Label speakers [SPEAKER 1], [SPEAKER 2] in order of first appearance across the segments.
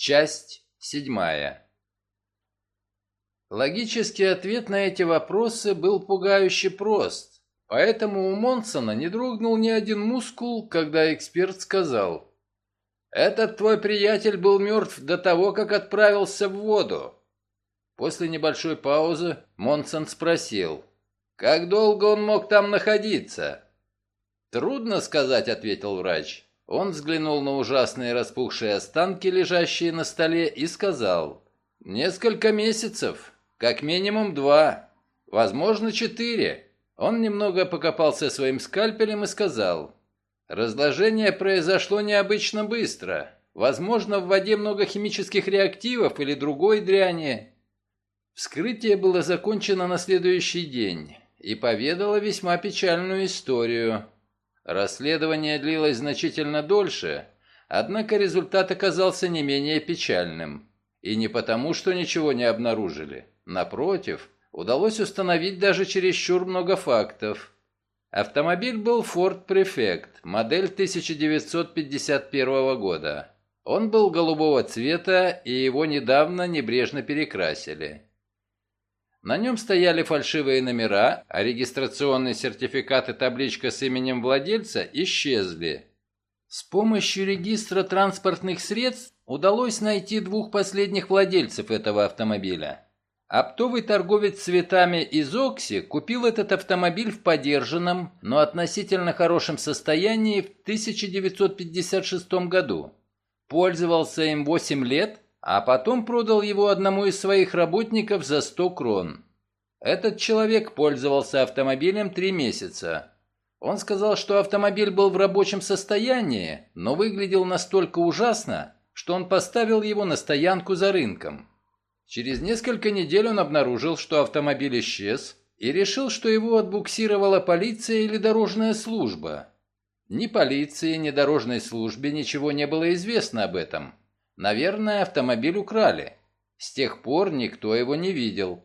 [SPEAKER 1] Часть седьмая. Логический ответ на эти вопросы был пугающе прост, поэтому у Монсона не дрогнул ни один мускул, когда эксперт сказал «Этот твой приятель был мертв до того, как отправился в воду». После небольшой паузы Монсон спросил «Как долго он мог там находиться?» «Трудно сказать», — ответил врач. Он взглянул на ужасные распухшие останки, лежащие на столе, и сказал «Несколько месяцев». Как минимум два. Возможно, четыре. Он немного покопался своим скальпелем и сказал. Разложение произошло необычно быстро. Возможно, в воде много химических реактивов или другой дряни. Вскрытие было закончено на следующий день и поведало весьма печальную историю. Расследование длилось значительно дольше, однако результат оказался не менее печальным. И не потому, что ничего не обнаружили. Напротив, удалось установить даже чересчур много фактов. Автомобиль был Ford Prefect, модель 1951 года. Он был голубого цвета, и его недавно небрежно перекрасили. На нем стояли фальшивые номера, а регистрационный сертификат и табличка с именем владельца исчезли. С помощью регистра транспортных средств удалось найти двух последних владельцев этого автомобиля. Оптовый торговец цветами из Окси купил этот автомобиль в подержанном, но относительно хорошем состоянии в 1956 году. Пользовался им 8 лет, а потом продал его одному из своих работников за 100 крон. Этот человек пользовался автомобилем 3 месяца. Он сказал, что автомобиль был в рабочем состоянии, но выглядел настолько ужасно, что он поставил его на стоянку за рынком. Через несколько недель он обнаружил, что автомобиль исчез, и решил, что его отбуксировала полиция или дорожная служба. Ни полиции, ни дорожной службе ничего не было известно об этом. Наверное, автомобиль украли. С тех пор никто его не видел.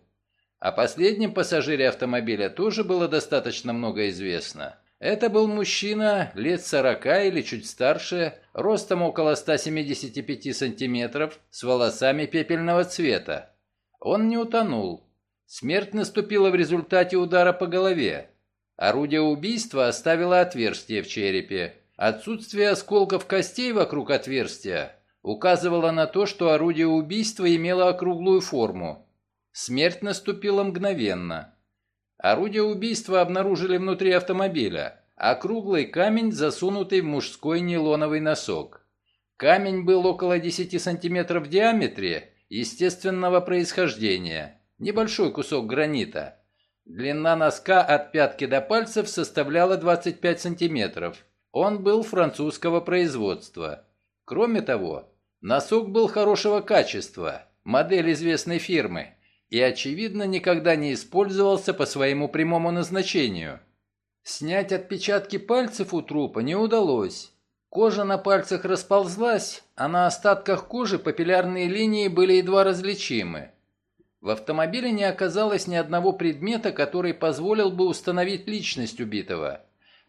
[SPEAKER 1] О последнем пассажире автомобиля тоже было достаточно много известно. Это был мужчина лет сорока или чуть старше, ростом около 175 сантиметров, с волосами пепельного цвета. Он не утонул. Смерть наступила в результате удара по голове. Орудие убийства оставило отверстие в черепе. Отсутствие осколков костей вокруг отверстия указывало на то, что орудие убийства имело округлую форму. Смерть наступила мгновенно. Орудие убийства обнаружили внутри автомобиля, а круглый камень, засунутый в мужской нейлоновый носок. Камень был около 10 сантиметров в диаметре, естественного происхождения, небольшой кусок гранита. Длина носка от пятки до пальцев составляла 25 сантиметров. Он был французского производства. Кроме того, носок был хорошего качества, модель известной фирмы, и, очевидно, никогда не использовался по своему прямому назначению. Снять отпечатки пальцев у трупа не удалось. Кожа на пальцах расползлась, а на остатках кожи папиллярные линии были едва различимы. В автомобиле не оказалось ни одного предмета, который позволил бы установить личность убитого.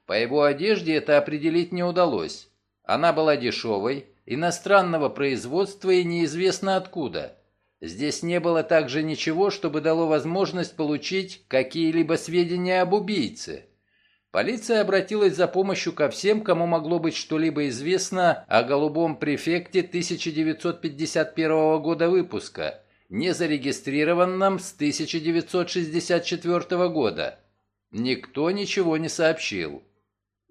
[SPEAKER 1] По его одежде это определить не удалось. Она была дешевой, иностранного производства и неизвестно откуда – Здесь не было также ничего, чтобы дало возможность получить какие-либо сведения об убийце. Полиция обратилась за помощью ко всем, кому могло быть что-либо известно о голубом префекте 1951 года выпуска, не зарегистрированном с 1964 года. Никто ничего не сообщил.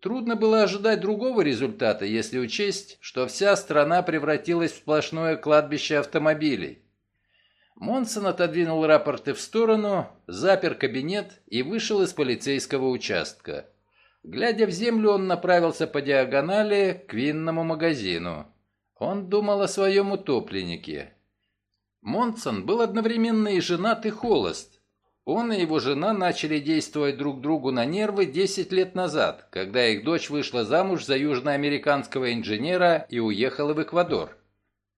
[SPEAKER 1] Трудно было ожидать другого результата, если учесть, что вся страна превратилась в сплошное кладбище автомобилей. Монсон отодвинул рапорты в сторону, запер кабинет и вышел из полицейского участка. Глядя в землю, он направился по диагонали к винному магазину. Он думал о своем утопленнике. Монсон был одновременно и женат, и холост. Он и его жена начали действовать друг другу на нервы 10 лет назад, когда их дочь вышла замуж за южноамериканского инженера и уехала в Эквадор.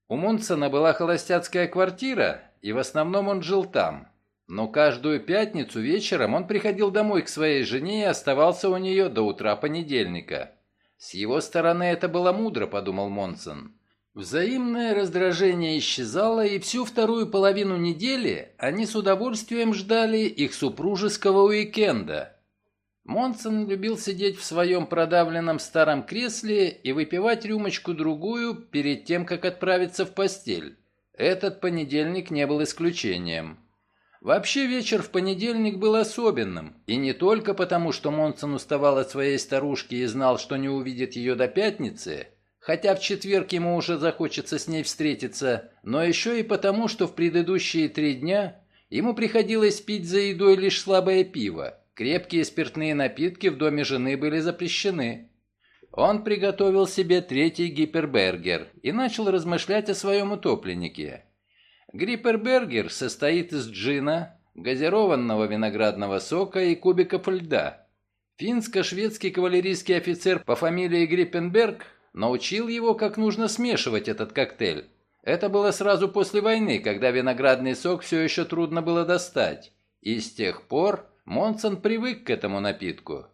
[SPEAKER 1] У Монсона была холостяцкая квартира, и в основном он жил там. Но каждую пятницу вечером он приходил домой к своей жене и оставался у нее до утра понедельника. С его стороны это было мудро, подумал Монсон. Взаимное раздражение исчезало, и всю вторую половину недели они с удовольствием ждали их супружеского уикенда. Монсон любил сидеть в своем продавленном старом кресле и выпивать рюмочку-другую перед тем, как отправиться в постель. Этот понедельник не был исключением. Вообще вечер в понедельник был особенным, и не только потому, что Монсон уставал от своей старушки и знал, что не увидит ее до пятницы – хотя в четверг ему уже захочется с ней встретиться, но еще и потому, что в предыдущие три дня ему приходилось пить за едой лишь слабое пиво. Крепкие спиртные напитки в доме жены были запрещены. Он приготовил себе третий гипербергер и начал размышлять о своем утопленнике. Гипербергер состоит из джина, газированного виноградного сока и кубиков льда. Финско-шведский кавалерийский офицер по фамилии Гриппенберг научил его, как нужно смешивать этот коктейль. Это было сразу после войны, когда виноградный сок все еще трудно было достать. И с тех пор Монсон привык к этому напитку.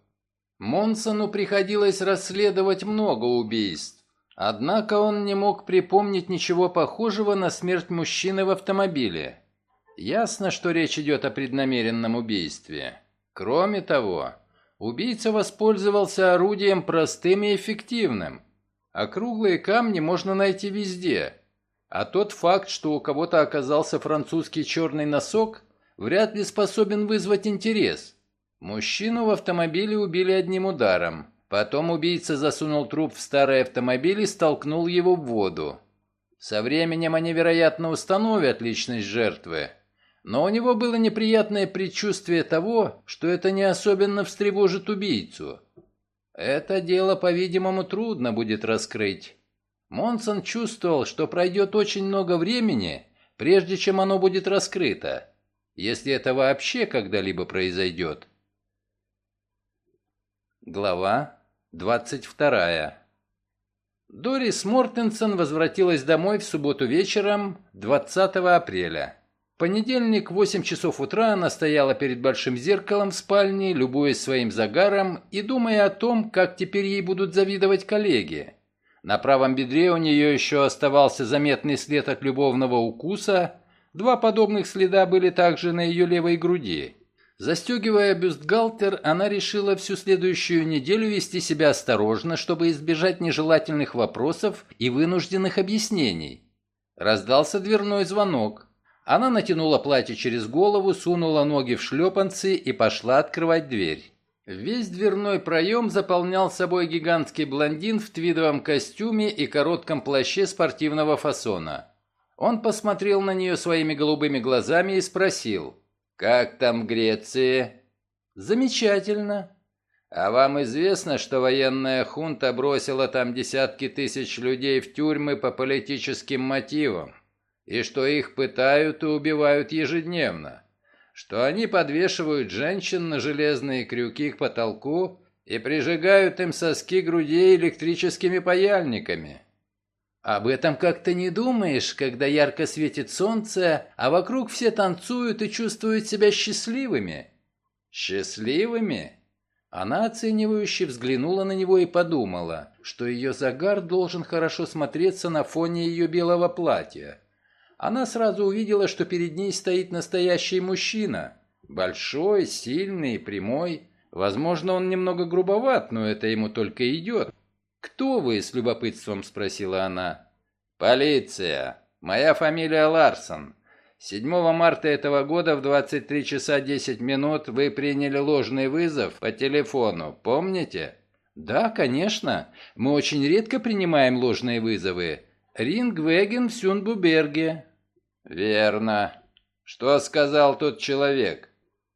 [SPEAKER 1] Монсону приходилось расследовать много убийств. Однако он не мог припомнить ничего похожего на смерть мужчины в автомобиле. Ясно, что речь идет о преднамеренном убийстве. Кроме того, убийца воспользовался орудием простым и эффективным – Округлые камни можно найти везде. А тот факт, что у кого-то оказался французский черный носок, вряд ли способен вызвать интерес. Мужчину в автомобиле убили одним ударом. Потом убийца засунул труп в старый автомобиль и столкнул его в воду. Со временем они, вероятно, установят личность жертвы. Но у него было неприятное предчувствие того, что это не особенно встревожит убийцу. Это дело, по-видимому, трудно будет раскрыть. Монсон чувствовал, что пройдет очень много времени, прежде чем оно будет раскрыто, если это вообще когда-либо произойдет. Глава 22 Дорис Мортенсон возвратилась домой в субботу вечером 20 апреля понедельник в 8 часов утра она стояла перед большим зеркалом в спальне, любуясь своим загаром и думая о том, как теперь ей будут завидовать коллеги. На правом бедре у нее еще оставался заметный след от любовного укуса, два подобных следа были также на ее левой груди. Застегивая бюстгальтер, она решила всю следующую неделю вести себя осторожно, чтобы избежать нежелательных вопросов и вынужденных объяснений. Раздался дверной звонок. Она натянула платье через голову, сунула ноги в шлепанцы и пошла открывать дверь. Весь дверной проем заполнял собой гигантский блондин в твидовом костюме и коротком плаще спортивного фасона. Он посмотрел на нее своими голубыми глазами и спросил, «Как там в Греции?» «Замечательно». «А вам известно, что военная хунта бросила там десятки тысяч людей в тюрьмы по политическим мотивам?» И что их пытают и убивают ежедневно, что они подвешивают женщин на железные крюки к потолку и прижигают им соски грудей электрическими паяльниками. Об этом как-то не думаешь, когда ярко светит солнце, а вокруг все танцуют и чувствуют себя счастливыми. Счастливыми? Она оценивающе взглянула на него и подумала, что ее загар должен хорошо смотреться на фоне ее белого платья. Она сразу увидела, что перед ней стоит настоящий мужчина. Большой, сильный, прямой. Возможно, он немного грубоват, но это ему только идет. «Кто вы?» – с любопытством спросила она. «Полиция. Моя фамилия Ларсон. 7 марта этого года в 23 часа 10 минут вы приняли ложный вызов по телефону, помните?» «Да, конечно. Мы очень редко принимаем ложные вызовы. Рингвеген в Сюнбуберге. «Верно. Что сказал тот человек?»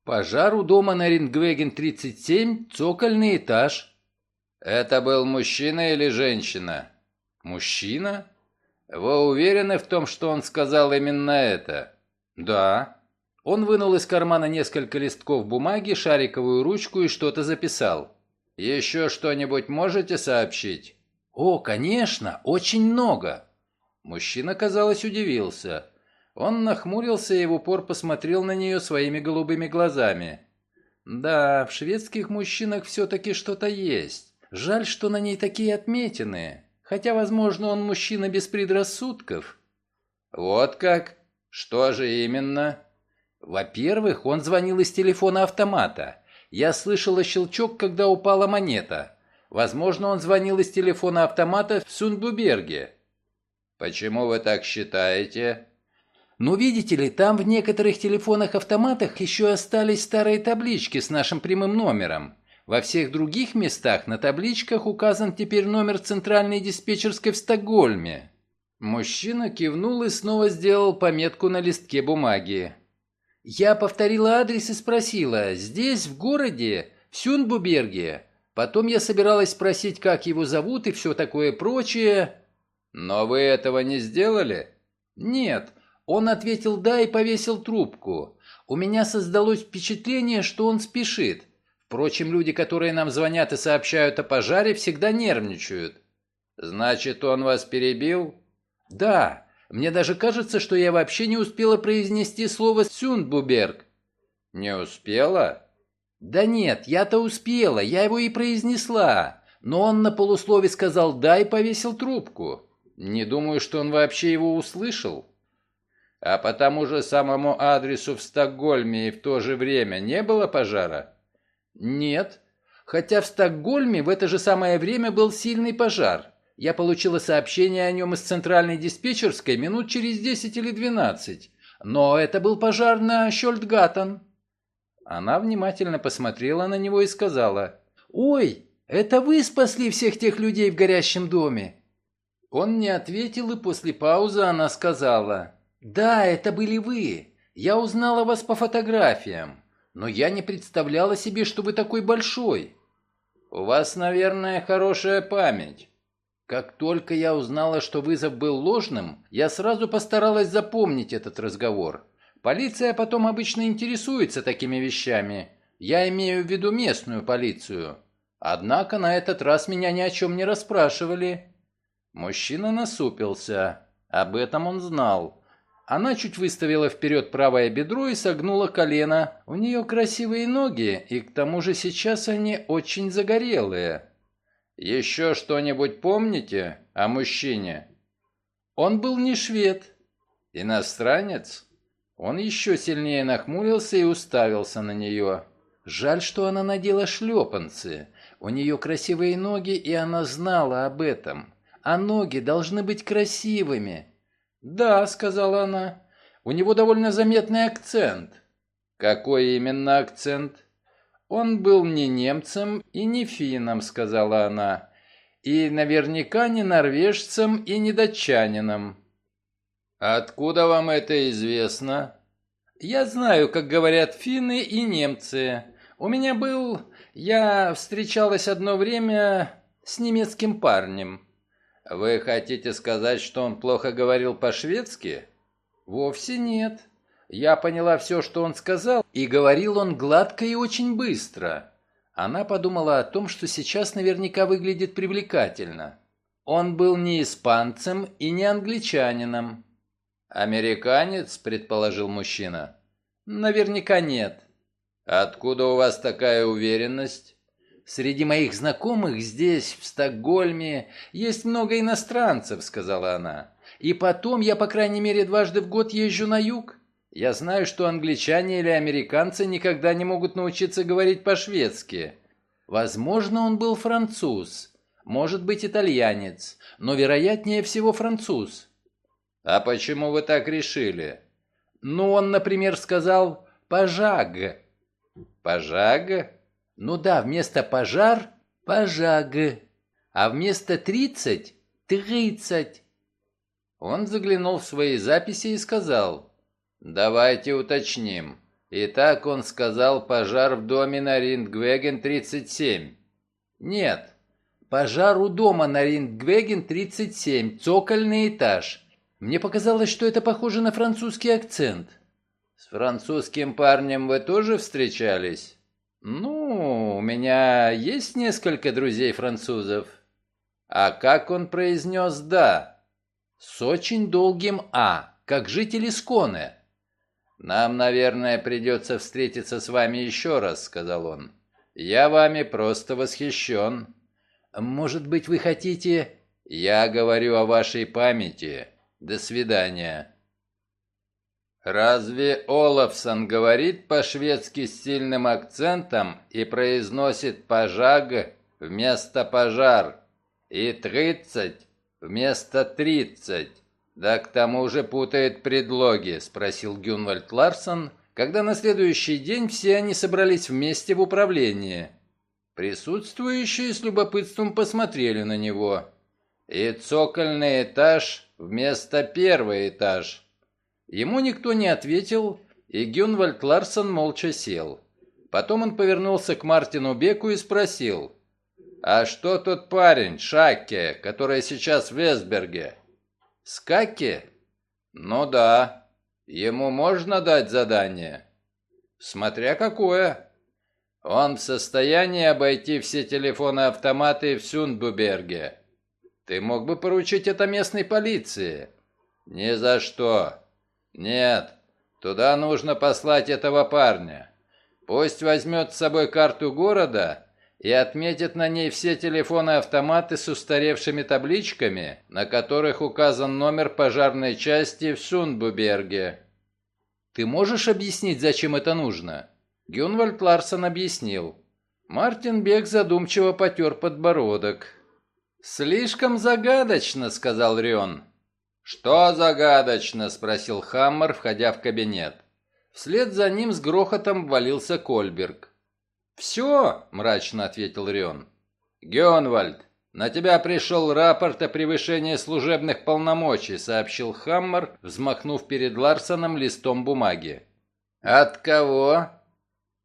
[SPEAKER 1] «Пожар у дома на Рингвеген-37, цокольный этаж». «Это был мужчина или женщина?» «Мужчина?» «Вы уверены в том, что он сказал именно это?» «Да». Он вынул из кармана несколько листков бумаги, шариковую ручку и что-то записал. «Еще что-нибудь можете сообщить?» «О, конечно, очень много». Мужчина, казалось, удивился. Он нахмурился и в упор посмотрел на нее своими голубыми глазами. «Да, в шведских мужчинах все-таки что-то есть. Жаль, что на ней такие отметины. Хотя, возможно, он мужчина без предрассудков. Вот как? Что же именно? Во-первых, он звонил из телефона автомата. Я слышала щелчок, когда упала монета. Возможно, он звонил из телефона автомата в Сундбуберге. Почему вы так считаете? Ну, видите ли, там в некоторых телефонах-автоматах еще остались старые таблички с нашим прямым номером. Во всех других местах на табличках указан теперь номер центральной диспетчерской в Стокгольме. Мужчина кивнул и снова сделал пометку на листке бумаги. Я повторила адрес и спросила, здесь, в городе, в Сюнбуберге. Потом я собиралась спросить, как его зовут и все такое прочее. Но вы этого не сделали? Нет. Он ответил «да» и повесил трубку. У меня создалось впечатление, что он спешит. Впрочем, люди, которые нам звонят и сообщают о пожаре, всегда нервничают. Значит, он вас перебил? Да. Мне даже кажется, что я вообще не успела произнести слово «Сюндбуберг». Не успела? Да нет, я-то успела, я его и произнесла. Но он на полуслове сказал «да» и повесил трубку. Не думаю, что он вообще его услышал. А по тому же самому адресу в Стокгольме и в то же время не было пожара? Нет. Хотя в Стокгольме в это же самое время был сильный пожар. Я получила сообщение о нем из центральной диспетчерской минут через 10 или 12. Но это был пожар на Щольдгаттен. Она внимательно посмотрела на него и сказала, «Ой, это вы спасли всех тех людей в горящем доме?» Он не ответил, и после паузы она сказала, «Да, это были вы. Я узнала вас по фотографиям, но я не представляла себе, что вы такой большой. У вас, наверное, хорошая память». Как только я узнала, что вызов был ложным, я сразу постаралась запомнить этот разговор. Полиция потом обычно интересуется такими вещами. Я имею в виду местную полицию. Однако на этот раз меня ни о чем не расспрашивали. Мужчина насупился. Об этом он знал. Она чуть выставила вперед правое бедро и согнула колено. У нее красивые ноги, и к тому же сейчас они очень загорелые. «Еще что-нибудь помните о мужчине?» «Он был не швед». «Иностранец?» Он еще сильнее нахмурился и уставился на нее. Жаль, что она надела шлепанцы. У нее красивые ноги, и она знала об этом. А ноги должны быть красивыми. «Да», — сказала она, — «у него довольно заметный акцент». «Какой именно акцент?» «Он был не немцем и не финном», — сказала она, — «и наверняка не норвежцем и не датчанином». «Откуда вам это известно?» «Я знаю, как говорят финны и немцы. У меня был... Я встречалась одно время с немецким парнем». «Вы хотите сказать, что он плохо говорил по-шведски?» «Вовсе нет. Я поняла все, что он сказал, и говорил он гладко и очень быстро». Она подумала о том, что сейчас наверняка выглядит привлекательно. Он был не испанцем и не англичанином. «Американец?» – предположил мужчина. «Наверняка нет». «Откуда у вас такая уверенность?» «Среди моих знакомых здесь, в Стокгольме, есть много иностранцев», – сказала она. «И потом я, по крайней мере, дважды в год езжу на юг. Я знаю, что англичане или американцы никогда не могут научиться говорить по-шведски. Возможно, он был француз, может быть, итальянец, но вероятнее всего француз». «А почему вы так решили?» «Ну, он, например, сказал «пожаг». «Пожаг?» «Ну да, вместо «пожар» — «пожаг», а вместо «тридцать» — «тридцать». Он заглянул в свои записи и сказал «Давайте уточним». Итак, он сказал «пожар в доме на Риндгвеген 37». «Нет, пожар у дома на Риндгвеген 37, цокольный этаж». Мне показалось, что это похоже на французский акцент. С французским парнем вы тоже встречались? Ну, у меня есть несколько друзей-французов. А как он произнес «да»? С очень долгим «а», как жители Сконы. «Нам, наверное, придется встретиться с вами еще раз», — сказал он. «Я вами просто восхищен». «Может быть, вы хотите...» Я говорю о вашей памяти. До свидания. Разве Олафсон говорит по-шведски с сильным акцентом и произносит «пожаг» вместо «пожар» и «тридцать» вместо «тридцать»? Да к тому же путает предлоги, спросил Гюнвальд Ларсон, когда на следующий день все они собрались вместе в управлении. Присутствующие с любопытством посмотрели на него. И цокольный этаж вместо первый этаж. Ему никто не ответил, и Гюнвальд Ларсон молча сел. Потом он повернулся к Мартину Беку и спросил, «А что тот парень, Шакке, который сейчас в Весберге?» «Скакке?» «Ну да. Ему можно дать задание?» «Смотря какое. Он в состоянии обойти все телефоны-автоматы в Сюндбуберге. Ты мог бы поручить это местной полиции?» «Ни за что. «Нет, туда нужно послать этого парня. Пусть возьмет с собой карту города и отметит на ней все телефоны-автоматы с устаревшими табличками, на которых указан номер пожарной части в Сундбуберге». «Ты можешь объяснить, зачем это нужно?» Гюнвальд Ларсон объяснил. Мартин Бек задумчиво потер подбородок. «Слишком загадочно», — сказал Рион. «Что загадочно?» – спросил Хаммер, входя в кабинет. Вслед за ним с грохотом ввалился Кольберг. «Все!» – мрачно ответил Рион. «Геонвальд, на тебя пришел рапорт о превышении служебных полномочий», – сообщил Хаммер, взмахнув перед Ларсоном листом бумаги. «От кого?»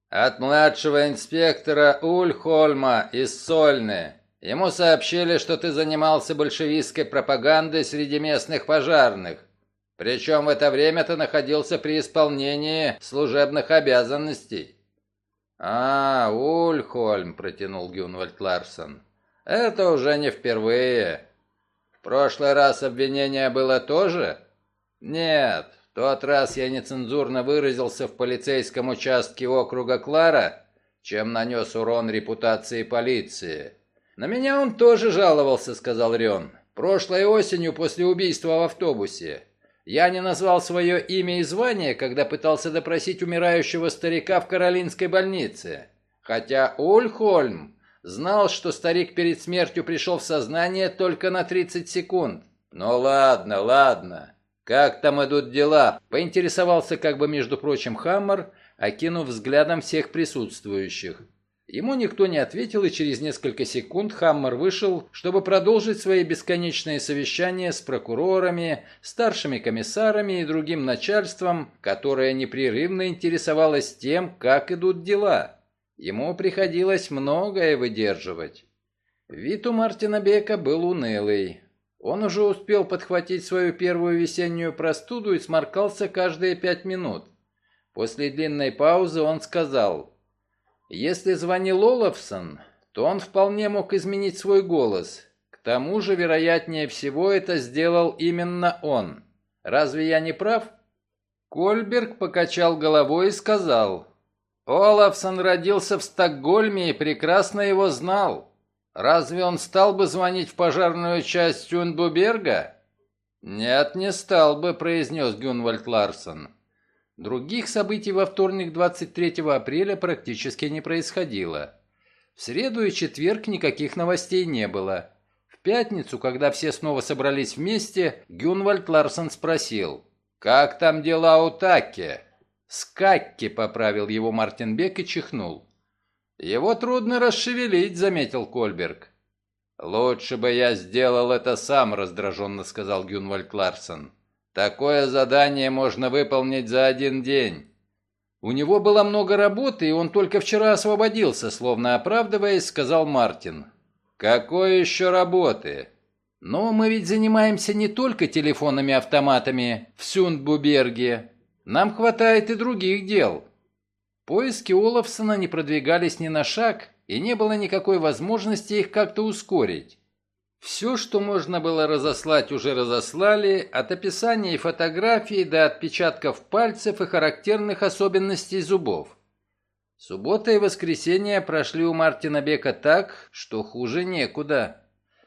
[SPEAKER 1] «От младшего инспектора Ульхольма из Сольны. Ему сообщили, что ты занимался большевистской пропагандой среди местных пожарных. Причем в это время ты находился при исполнении служебных обязанностей. «А, Ульхольм», — протянул Гюнвальд Ларсон. «Это уже не впервые. В прошлый раз обвинение было тоже?» «Нет, в тот раз я нецензурно выразился в полицейском участке округа Клара, чем нанес урон репутации полиции». «На меня он тоже жаловался», — сказал Рион. «Прошлой осенью после убийства в автобусе. Я не назвал свое имя и звание, когда пытался допросить умирающего старика в Каролинской больнице. Хотя Ульхольм знал, что старик перед смертью пришел в сознание только на 30 секунд. «Ну ладно, ладно. Как там идут дела?» Поинтересовался как бы, между прочим, Хаммер, окинув взглядом всех присутствующих. Ему никто не ответил, и через несколько секунд Хаммер вышел, чтобы продолжить свои бесконечные совещания с прокурорами, старшими комиссарами и другим начальством, которое непрерывно интересовалось тем, как идут дела. Ему приходилось многое выдерживать. Вид у Мартина Бека был унылый. Он уже успел подхватить свою первую весеннюю простуду и сморкался каждые пять минут. После длинной паузы он сказал если звонил Олафсон, то он вполне мог изменить свой голос. К тому же, вероятнее всего, это сделал именно он. Разве я не прав? Кольберг покачал головой и сказал, «Олафсон родился в Стокгольме и прекрасно его знал. Разве он стал бы звонить в пожарную часть Тюнбуберга?» «Нет, не стал бы», — произнес Гюнвальд Ларсон. Других событий во вторник 23 апреля практически не происходило. В среду и четверг никаких новостей не было. В пятницу, когда все снова собрались вместе, Гюнвальд Ларсон спросил, «Как там дела у Такки?» «Скакки», — поправил его Мартин Бек и чихнул. «Его трудно расшевелить», — заметил Кольберг. «Лучше бы я сделал это сам», — раздраженно сказал Гюнвальд Ларсон. Такое задание можно выполнить за один день. У него было много работы, и он только вчера освободился, словно оправдываясь, сказал Мартин. Какой еще работы? Но мы ведь занимаемся не только телефонами-автоматами в Сюндбуберге. Нам хватает и других дел. Поиски Олафсона не продвигались ни на шаг, и не было никакой возможности их как-то ускорить. Все, что можно было разослать, уже разослали, от описаний и фотографий до отпечатков пальцев и характерных особенностей зубов. Суббота и воскресенье прошли у Мартина Бека так, что хуже некуда.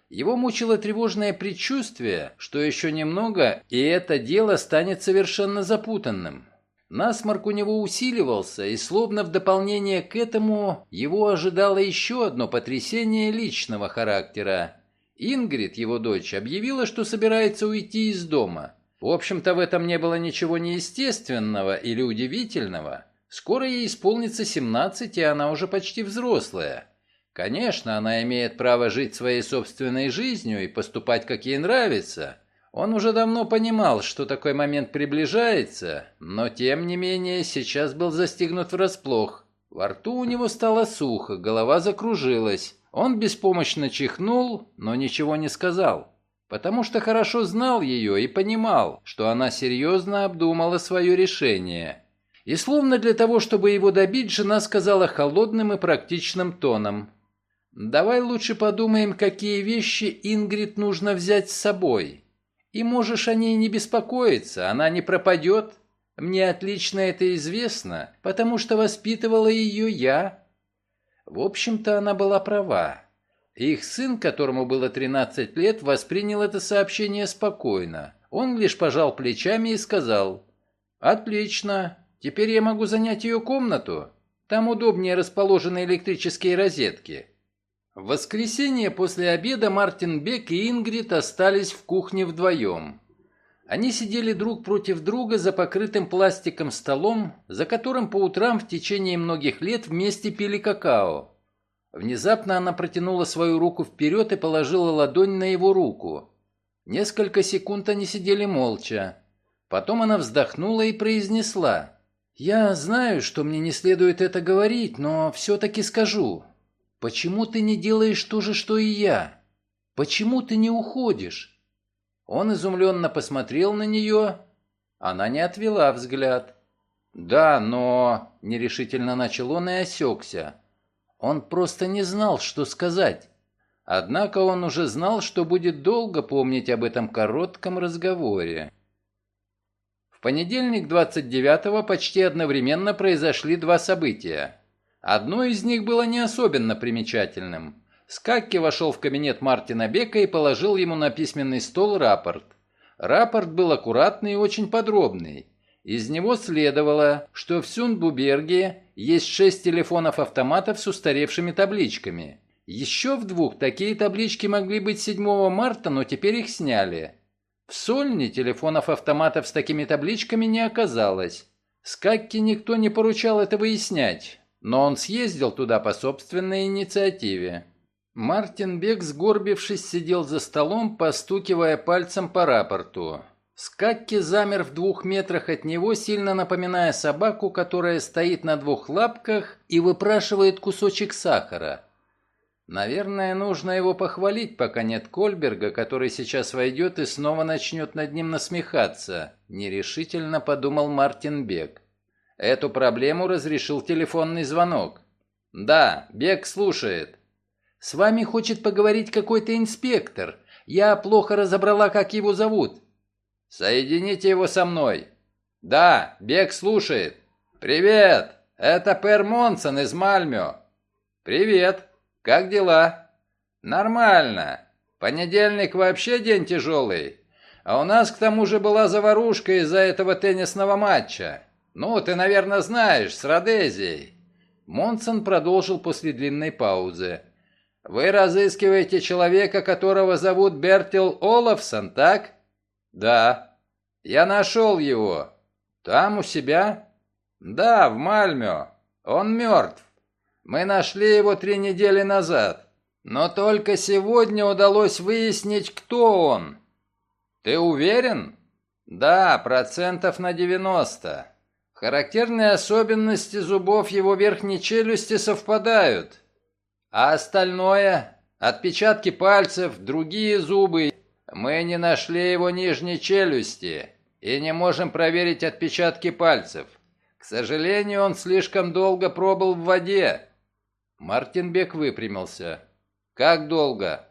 [SPEAKER 1] Его мучило тревожное предчувствие, что еще немного, и это дело станет совершенно запутанным. Насморк у него усиливался, и словно в дополнение к этому его ожидало еще одно потрясение личного характера. Ингрид, его дочь, объявила, что собирается уйти из дома. В общем-то, в этом не было ничего неестественного или удивительного. Скоро ей исполнится 17, и она уже почти взрослая. Конечно, она имеет право жить своей собственной жизнью и поступать, как ей нравится. Он уже давно понимал, что такой момент приближается, но тем не менее сейчас был застигнут врасплох. Во рту у него стало сухо, голова закружилась. Он беспомощно чихнул, но ничего не сказал, потому что хорошо знал ее и понимал, что она серьезно обдумала свое решение. И словно для того, чтобы его добить, жена сказала холодным и практичным тоном – Давай лучше подумаем, какие вещи Ингрид нужно взять с собой. И можешь о ней не беспокоиться, она не пропадет. Мне отлично это известно, потому что воспитывала ее я. В общем-то, она была права. Их сын, которому было 13 лет, воспринял это сообщение спокойно. Он лишь пожал плечами и сказал, «Отлично, теперь я могу занять ее комнату. Там удобнее расположены электрические розетки». В воскресенье после обеда Мартин Бек и Ингрид остались в кухне вдвоем. Они сидели друг против друга за покрытым пластиком столом, за которым по утрам в течение многих лет вместе пили какао. Внезапно она протянула свою руку вперед и положила ладонь на его руку. Несколько секунд они сидели молча. Потом она вздохнула и произнесла. «Я знаю, что мне не следует это говорить, но все-таки скажу. Почему ты не делаешь то же, что и я? Почему ты не уходишь?» Он изумленно посмотрел на нее. Она не отвела взгляд. «Да, но...» — нерешительно начал он и осекся. Он просто не знал, что сказать. Однако он уже знал, что будет долго помнить об этом коротком разговоре. В понедельник 29-го почти одновременно произошли два события. Одно из них было не особенно примечательным. Скакки вошел в кабинет Мартина Бека и положил ему на письменный стол рапорт. Рапорт был аккуратный и очень подробный. Из него следовало, что в Сюндбуберге есть шесть телефонов-автоматов с устаревшими табличками. Еще в двух такие таблички могли быть 7 марта, но теперь их сняли. В Сольне телефонов-автоматов с такими табличками не оказалось. Скакки никто не поручал это выяснять но он съездил туда по собственной инициативе. Мартин Бек, сгорбившись, сидел за столом, постукивая пальцем по рапорту. Скакки замер в двух метрах от него, сильно напоминая собаку, которая стоит на двух лапках и выпрашивает кусочек сахара. Наверное, нужно его похвалить, пока нет Кольберга, который сейчас войдет и снова начнет над ним насмехаться, нерешительно подумал Мартин Бек. Эту проблему разрешил телефонный звонок. «Да, Бек слушает». «С вами хочет поговорить какой-то инспектор. Я плохо разобрала, как его зовут». «Соедините его со мной». «Да, Бек слушает». «Привет, это Пер Монсон из Мальмё». «Привет, как дела?» «Нормально. Понедельник вообще день тяжелый. А у нас к тому же была заварушка из-за этого теннисного матча. «Ну, ты, наверное, знаешь, с Родезией». Монсон продолжил после длинной паузы. «Вы разыскиваете человека, которого зовут Бертил Олафсон, так?» «Да». «Я нашел его». «Там, у себя?» «Да, в Мальмё. Он мертв. Мы нашли его три недели назад. Но только сегодня удалось выяснить, кто он». «Ты уверен?» «Да, процентов на девяносто». Характерные особенности зубов его верхней челюсти совпадают. А остальное, отпечатки пальцев, другие зубы, мы не нашли его нижней челюсти и не можем проверить отпечатки пальцев. К сожалению, он слишком долго пробыл в воде. Мартинбек выпрямился. Как долго?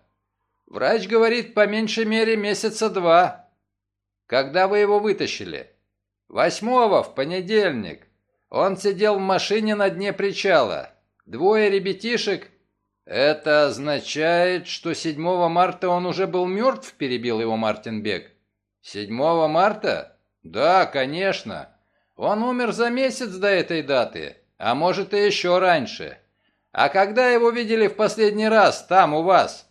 [SPEAKER 1] Врач говорит, по меньшей мере месяца два. Когда вы его вытащили? Восьмого, в понедельник. Он сидел в машине на дне причала. Двое ребятишек. «Это означает, что 7 марта он уже был мертв?» – перебил его Мартин Бек. «7 марта? Да, конечно. Он умер за месяц до этой даты, а может и еще раньше. А когда его видели в последний раз там, у вас?»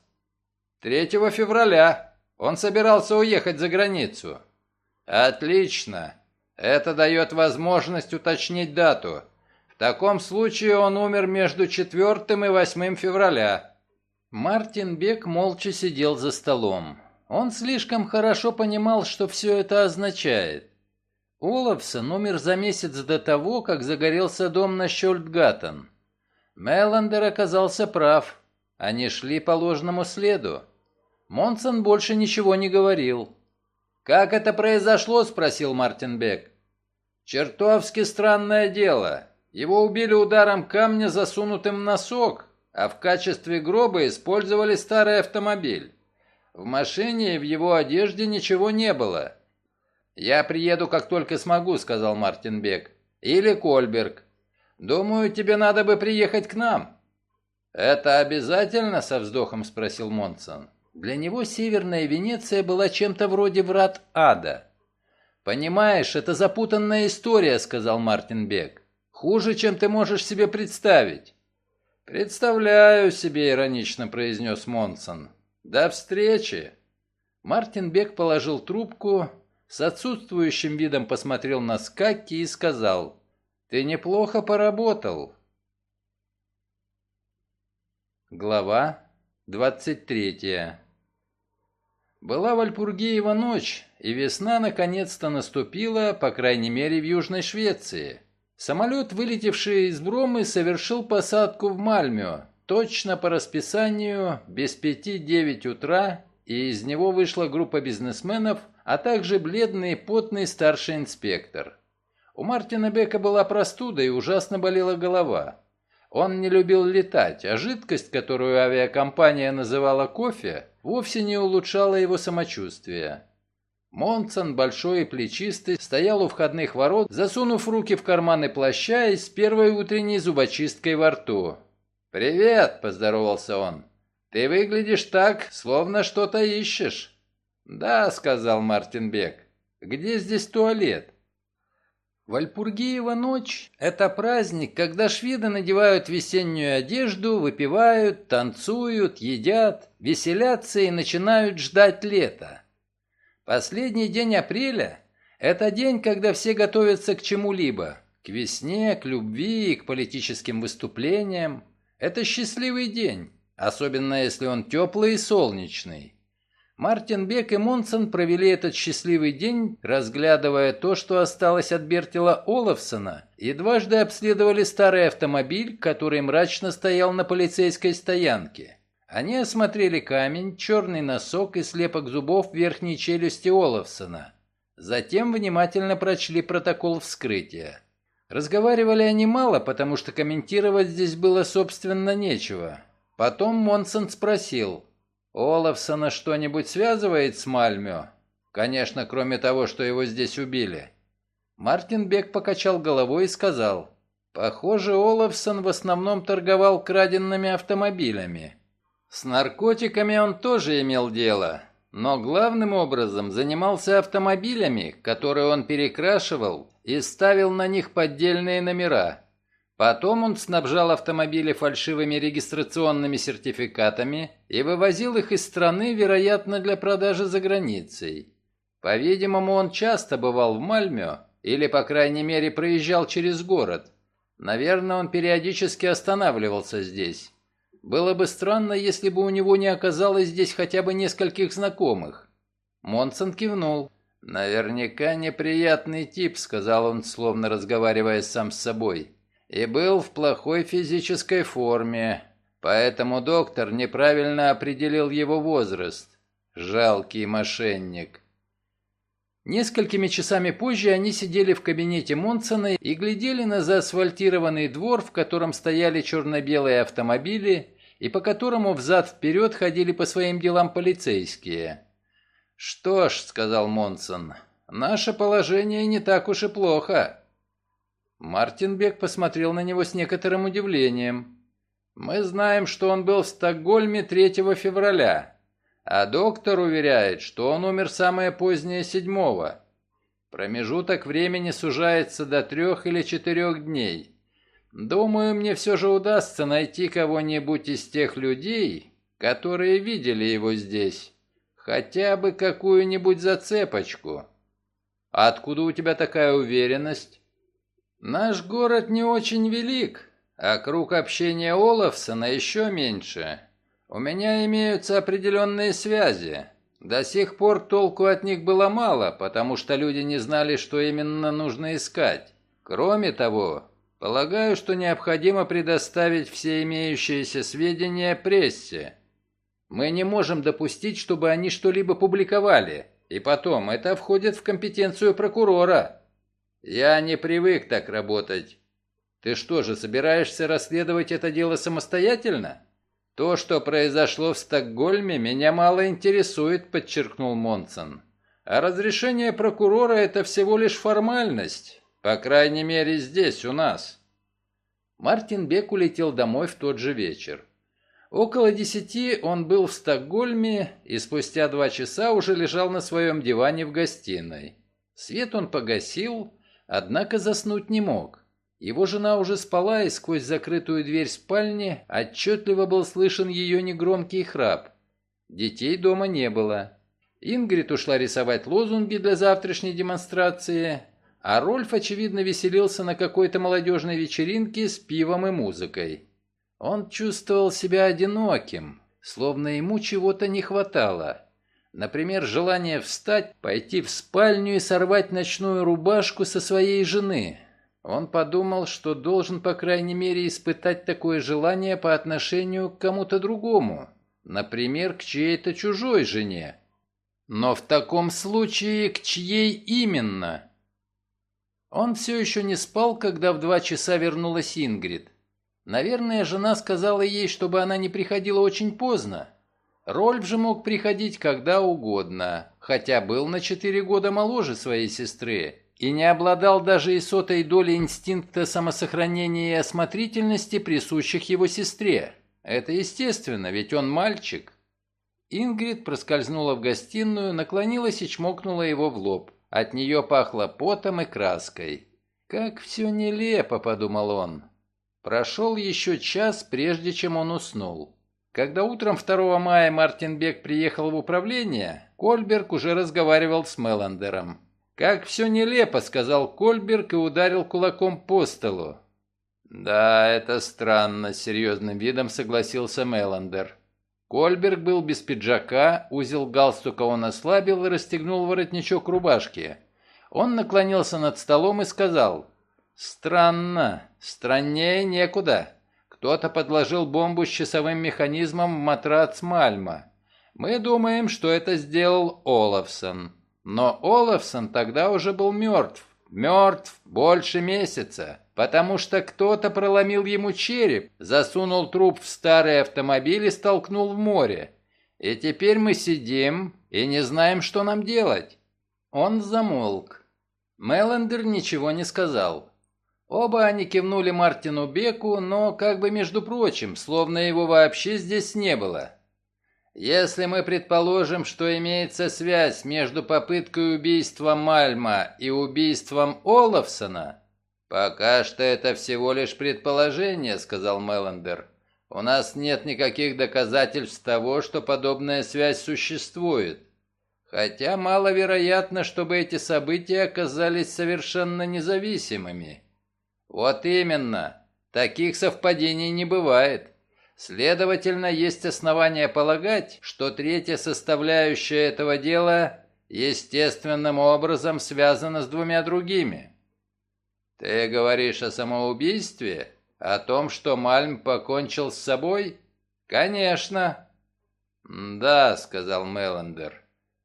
[SPEAKER 1] «3 февраля. Он собирался уехать за границу». «Отлично. Это дает возможность уточнить дату. Таком случае он умер между 4 и 8 февраля». Мартин Бек молча сидел за столом. Он слишком хорошо понимал, что все это означает. Олафсон умер за месяц до того, как загорелся дом на Щольдгаттен. Меллендер оказался прав. Они шли по ложному следу. Монсон больше ничего не говорил. «Как это произошло?» – спросил Мартин Бек. «Чертовски странное дело. Его убили ударом камня, засунутым в носок, а в качестве гроба использовали старый автомобиль. В машине и в его одежде ничего не было. «Я приеду, как только смогу», — сказал Мартин Бек. «Или Кольберг. Думаю, тебе надо бы приехать к нам». «Это обязательно?» — со вздохом спросил Монсон. Для него Северная Венеция была чем-то вроде врат ада. «Понимаешь, это запутанная история», — сказал Мартин Бек. «Хуже, чем ты можешь себе представить». «Представляю себе», — иронично произнес Монсон. «До встречи!» Мартин Бек положил трубку, с отсутствующим видом посмотрел на Скакки и сказал, «Ты неплохо поработал». Глава 23 Была Вальпургиева ночь, и весна наконец-то наступила, по крайней мере, в Южной Швеции. Самолет, вылетевший из Бромы, совершил посадку в Мальмё, Точно по расписанию, без пяти девять утра, и из него вышла группа бизнесменов, а также бледный потный старший инспектор. У Мартина Бека была простуда и ужасно болела голова. Он не любил летать, а жидкость, которую авиакомпания называла кофе, вовсе не улучшала его самочувствие. Монсон, большой и плечистый, стоял у входных ворот, засунув руки в карманы плаща и с первой утренней зубочисткой во рту. «Привет!» – поздоровался он. «Ты выглядишь так, словно что-то ищешь». «Да», – сказал Мартин Бек. «Где здесь туалет?» Вальпургиева ночь – это праздник, когда шведы надевают весеннюю одежду, выпивают, танцуют, едят, веселятся и начинают ждать лета. Последний день апреля – это день, когда все готовятся к чему-либо – к весне, к любви, к политическим выступлениям. Это счастливый день, особенно если он теплый и солнечный. Мартин Бек и Монсон провели этот счастливый день, разглядывая то, что осталось от Бертила Олафсона, и дважды обследовали старый автомобиль, который мрачно стоял на полицейской стоянке. Они осмотрели камень, черный носок и слепок зубов верхней челюсти Олафсона. Затем внимательно прочли протокол вскрытия. Разговаривали они мало, потому что комментировать здесь было, собственно, нечего. Потом Монсон спросил, «Олафсона что-нибудь связывает с Мальмё?» «Конечно, кроме того, что его здесь убили». Мартин Бек покачал головой и сказал, «Похоже, Олафсон в основном торговал краденными автомобилями. С наркотиками он тоже имел дело, но главным образом занимался автомобилями, которые он перекрашивал и ставил на них поддельные номера. Потом он снабжал автомобили фальшивыми регистрационными сертификатами и вывозил их из страны, вероятно, для продажи за границей. По-видимому, он часто бывал в Мальмё или, по крайней мере, проезжал через город. Наверное, он периодически останавливался здесь. Было бы странно, если бы у него не оказалось здесь хотя бы нескольких знакомых. Монсон кивнул. «Наверняка неприятный тип», — сказал он, словно разговаривая сам с собой. «И был в плохой физической форме, поэтому доктор неправильно определил его возраст. Жалкий мошенник». Несколькими часами позже они сидели в кабинете Монсона и глядели на заасфальтированный двор, в котором стояли черно-белые автомобили и по которому взад-вперед ходили по своим делам полицейские. «Что ж», — сказал Монсон, — «наше положение не так уж и плохо». Мартин Бек посмотрел на него с некоторым удивлением. Мы знаем, что он был в Стокгольме 3 февраля, а доктор уверяет, что он умер самое позднее 7 Промежуток времени сужается до трех или четырех дней. Думаю, мне все же удастся найти кого-нибудь из тех людей, которые видели его здесь. Хотя бы какую-нибудь зацепочку. А откуда у тебя такая уверенность? Наш город не очень велик, а круг общения Олафсона еще меньше. У меня имеются определенные связи. До сих пор толку от них было мало, потому что люди не знали, что именно нужно искать. Кроме того, полагаю, что необходимо предоставить все имеющиеся сведения прессе. Мы не можем допустить, чтобы они что-либо публиковали. И потом, это входит в компетенцию прокурора. Я не привык так работать. Ты что же, собираешься расследовать это дело самостоятельно? «То, что произошло в Стокгольме, меня мало интересует», — подчеркнул Монсон. «А разрешение прокурора — это всего лишь формальность, по крайней мере здесь, у нас». Мартин Бек улетел домой в тот же вечер. Около десяти он был в Стокгольме и спустя два часа уже лежал на своем диване в гостиной. Свет он погасил, однако заснуть не мог. Его жена уже спала, и сквозь закрытую дверь спальни отчетливо был слышен ее негромкий храп. Детей дома не было. Ингрид ушла рисовать лозунги для завтрашней демонстрации, а Рольф, очевидно, веселился на какой-то молодежной вечеринке с пивом и музыкой. Он чувствовал себя одиноким, словно ему чего-то не хватало. Например, желание встать, пойти в спальню и сорвать ночную рубашку со своей жены – он подумал, что должен, по крайней мере, испытать такое желание по отношению к кому-то другому, например, к чьей-то чужой жене. Но в таком случае к чьей именно? Он все еще не спал, когда в два часа вернулась Ингрид. Наверное, жена сказала ей, чтобы она не приходила очень поздно. Рольф же мог приходить когда угодно, хотя был на четыре года моложе своей сестры и не обладал даже и сотой долей инстинкта самосохранения и осмотрительности, присущих его сестре. Это естественно, ведь он мальчик. Ингрид проскользнула в гостиную, наклонилась и чмокнула его в лоб. От нее пахло потом и краской. «Как все нелепо», — подумал он. Прошел еще час, прежде чем он уснул. Когда утром 2 мая Мартин Бек приехал в управление, Кольберг уже разговаривал с Меллендером. «Как все нелепо», — сказал Кольберг и ударил кулаком по столу. «Да, это странно», — серьезным видом согласился Меллендер. Кольберг был без пиджака, узел галстука он ослабил и расстегнул воротничок рубашки. Он наклонился над столом и сказал, «Странно, страннее некуда. Кто-то подложил бомбу с часовым механизмом в матрац Мальма. Мы думаем, что это сделал Олафсон». Но Олафсон тогда уже был мертв. Мертв больше месяца, потому что кто-то проломил ему череп, засунул труп в старый автомобиль и столкнул в море. И теперь мы сидим и не знаем, что нам делать. Он замолк. Меллендер ничего не сказал. Оба они кивнули Мартину Беку, но как бы между прочим, словно его вообще здесь не было. Если мы предположим, что имеется связь между попыткой убийства Мальма и убийством Олафсона, пока что это всего лишь предположение, сказал Меллендер. У нас нет никаких доказательств того, что подобная связь существует. Хотя маловероятно, чтобы эти события оказались совершенно независимыми. Вот именно, таких совпадений не бывает. Следовательно, есть основания полагать, что третья составляющая этого дела естественным образом связана с двумя другими. Ты говоришь о самоубийстве? О том, что Мальм покончил с собой? Конечно. Да, сказал Меллендер.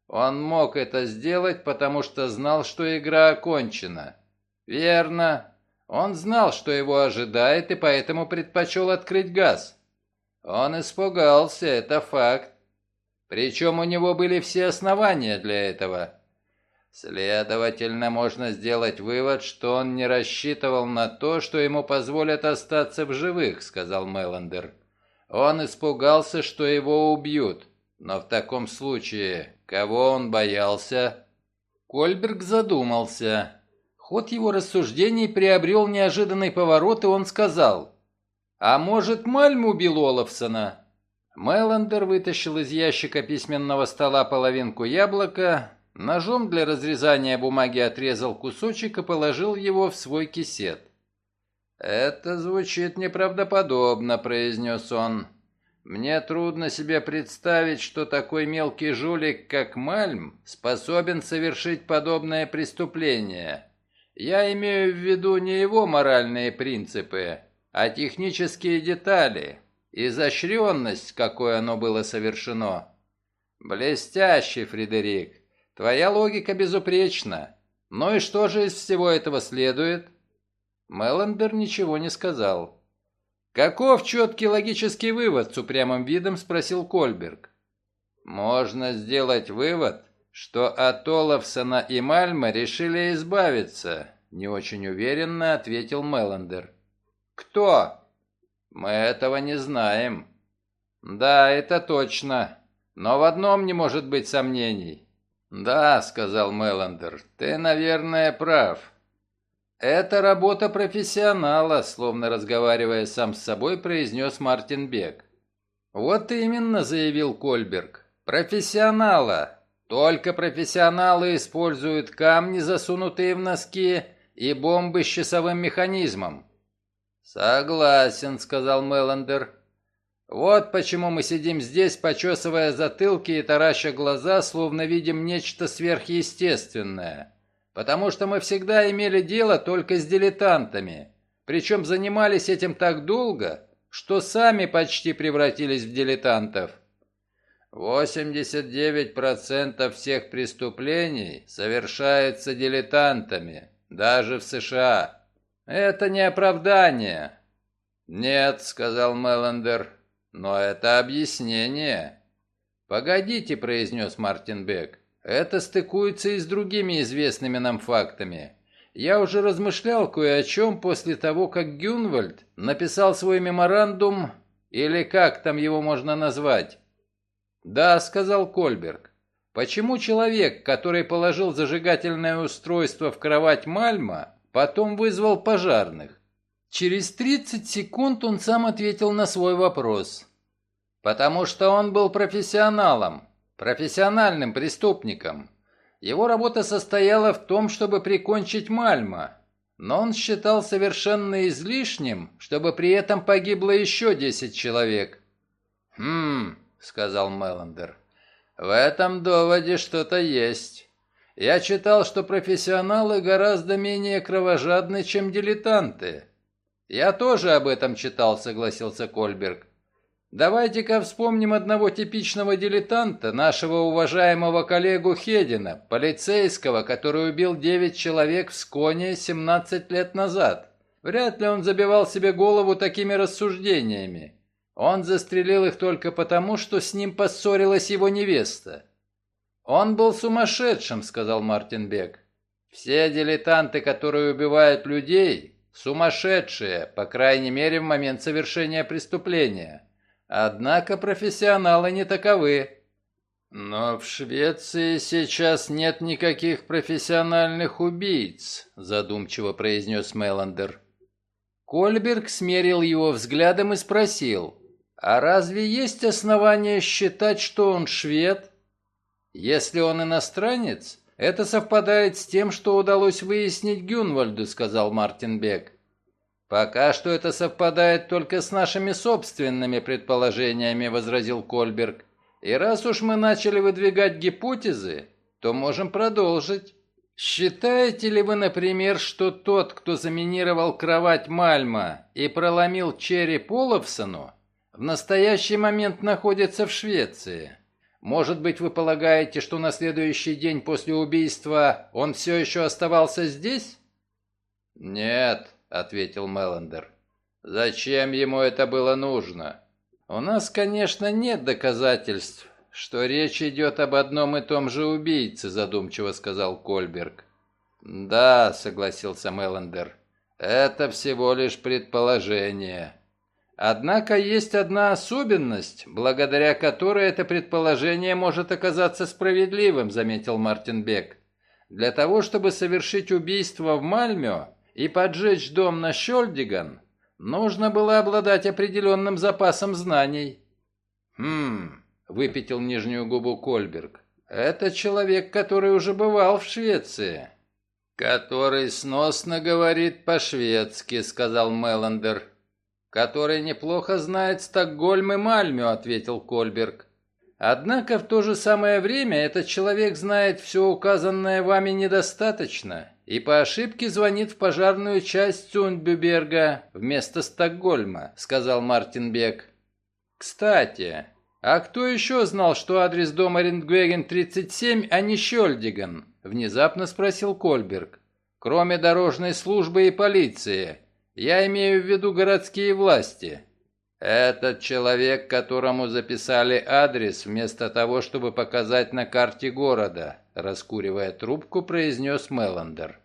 [SPEAKER 1] Он мог это сделать, потому что знал, что игра окончена. Верно. Он знал, что его ожидает, и поэтому предпочел открыть газ. Он испугался, это факт. Причем у него были все основания для этого. Следовательно, можно сделать вывод, что он не рассчитывал на то, что ему позволят остаться в живых, сказал Меландер. Он испугался, что его убьют. Но в таком случае, кого он боялся? Кольберг задумался. Ход его рассуждений приобрел неожиданный поворот, и он сказал, «А может, Мальм убил Олафсона?» Меландер вытащил из ящика письменного стола половинку яблока, Ножом для разрезания бумаги отрезал кусочек и положил его в свой кисет. «Это звучит неправдоподобно», — произнес он. «Мне трудно себе представить, что такой мелкий жулик, как Мальм, способен совершить подобное преступление. Я имею в виду не его моральные принципы, а технические детали, изощренность, какой оно было совершено. Блестящий, Фредерик. Твоя логика безупречна. Ну и что же из всего этого следует? Меллендер ничего не сказал. «Каков четкий логический вывод?» с упрямым видом спросил Кольберг. «Можно сделать вывод, что от Олафсона и Мальма решили избавиться», не очень уверенно ответил Меллендер. «Кто?» «Мы этого не знаем». «Да, это точно. Но в одном не может быть сомнений. «Да», — сказал Меландер, — «ты, наверное, прав». «Это работа профессионала», — словно разговаривая сам с собой, произнес Мартин Бек. «Вот именно», — заявил Кольберг, — «профессионала. Только профессионалы используют камни, засунутые в носки, и бомбы с часовым механизмом». «Согласен», — сказал Меландер. Вот почему мы сидим здесь, почесывая затылки и тараща глаза, словно видим нечто сверхъестественное. Потому что мы всегда имели дело только с дилетантами. Причем занимались этим так долго, что сами почти превратились в дилетантов. 89% всех преступлений совершается дилетантами, даже в США. Это не оправдание. «Нет», — сказал Меллендер, но это объяснение. Погодите, произнес Мартин Бек. Это стыкуется и с другими известными нам фактами. Я уже размышлял кое о чем после того, как Гюнвальд написал свой меморандум, или как там его можно назвать. Да, сказал Кольберг. Почему человек, который положил зажигательное устройство в кровать Мальма, потом вызвал пожарных? Через 30 секунд он сам ответил на свой вопрос. Потому что он был профессионалом, профессиональным преступником. Его работа состояла в том, чтобы прикончить Мальма, но он считал совершенно излишним, чтобы при этом погибло еще 10 человек. «Хм», — сказал Меллендер, — «в этом доводе что-то есть». Я читал, что профессионалы гораздо менее кровожадны, чем дилетанты. «Я тоже об этом читал», — согласился Кольберг. «Давайте-ка вспомним одного типичного дилетанта, нашего уважаемого коллегу Хедина, полицейского, который убил девять человек в Сконе 17 лет назад. Вряд ли он забивал себе голову такими рассуждениями. Он застрелил их только потому, что с ним поссорилась его невеста». «Он был сумасшедшим», — сказал Мартин Бек. «Все дилетанты, которые убивают людей, Сумасшедшие, по крайней мере, в момент совершения преступления. Однако профессионалы не таковы. Но в Швеции сейчас нет никаких профессиональных убийц, задумчиво произнес Меландер. Кольберг смерил его взглядом и спросил, а разве есть основания считать, что он швед? Если он иностранец, «Это совпадает с тем, что удалось выяснить Гюнвальду», — сказал Мартин Бек. «Пока что это совпадает только с нашими собственными предположениями», — возразил Кольберг. «И раз уж мы начали выдвигать гипотезы, то можем продолжить. Считаете ли вы, например, что тот, кто заминировал кровать Мальма и проломил череп Олафсону, в настоящий момент находится в Швеции?» Может быть, вы полагаете, что на следующий день после убийства он все еще оставался здесь? Нет, ответил Меллендер. Зачем ему это было нужно? У нас, конечно, нет доказательств, что речь идет об одном и том же убийце», — задумчиво сказал Кольберг. «Да», — согласился Меллендер, — «это всего лишь предположение». Однако есть одна особенность, благодаря которой это предположение может оказаться справедливым, заметил Мартин Бек. Для того, чтобы совершить убийство в Мальмё и поджечь дом на Щольдиган, нужно было обладать определенным запасом знаний. Хм, выпятил нижнюю губу Кольберг. Это человек, который уже бывал в Швеции. Который сносно говорит по-шведски, сказал Меллендер который неплохо знает Стокгольм и Мальмю», — ответил Кольберг. «Однако в то же самое время этот человек знает все указанное вами недостаточно и по ошибке звонит в пожарную часть Цундбюберга вместо Стокгольма», — сказал Мартин Бек. «Кстати, а кто еще знал, что адрес дома Рингвеген 37, а не Щольдиган?» — внезапно спросил Кольберг. «Кроме дорожной службы и полиции». Я имею в виду городские власти. Этот человек, которому записали адрес, вместо того, чтобы показать на карте города, раскуривая трубку, произнес Меллендер.